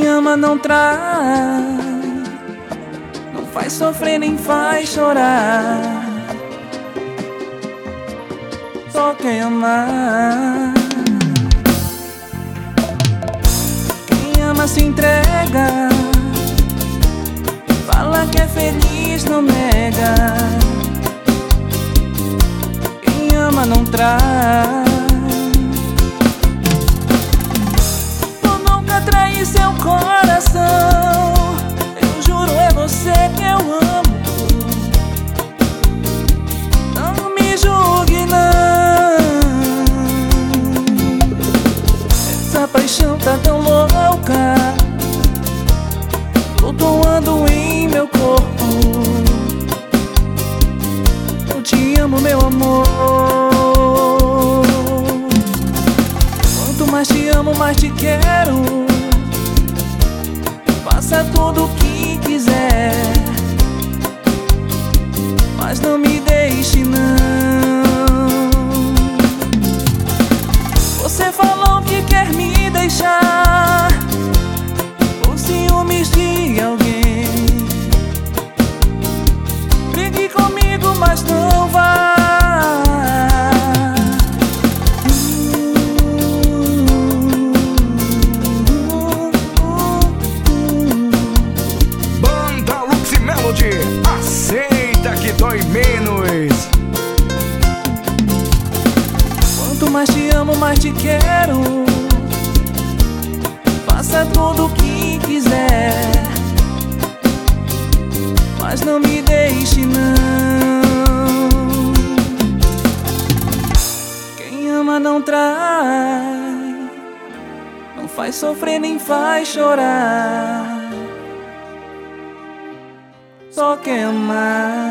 Quem ama não trai, não faz sofrer nem faz chorar. Só quem ama. Quem ama se entrega, fala que é feliz, não nega. Quem ama não trai. Paixão tá tão louca, flutuando em meu corpo. Eu te amo, meu amor. Quanto mais te amo, mais te quero faça tudo o que quiser, mas não me deixe não. Mas não vá. aceita que dói menos. Quanto mais te amo, mais te quero. Faça tudo o que trai, não faz sofrer nem faz chorar só quer amar.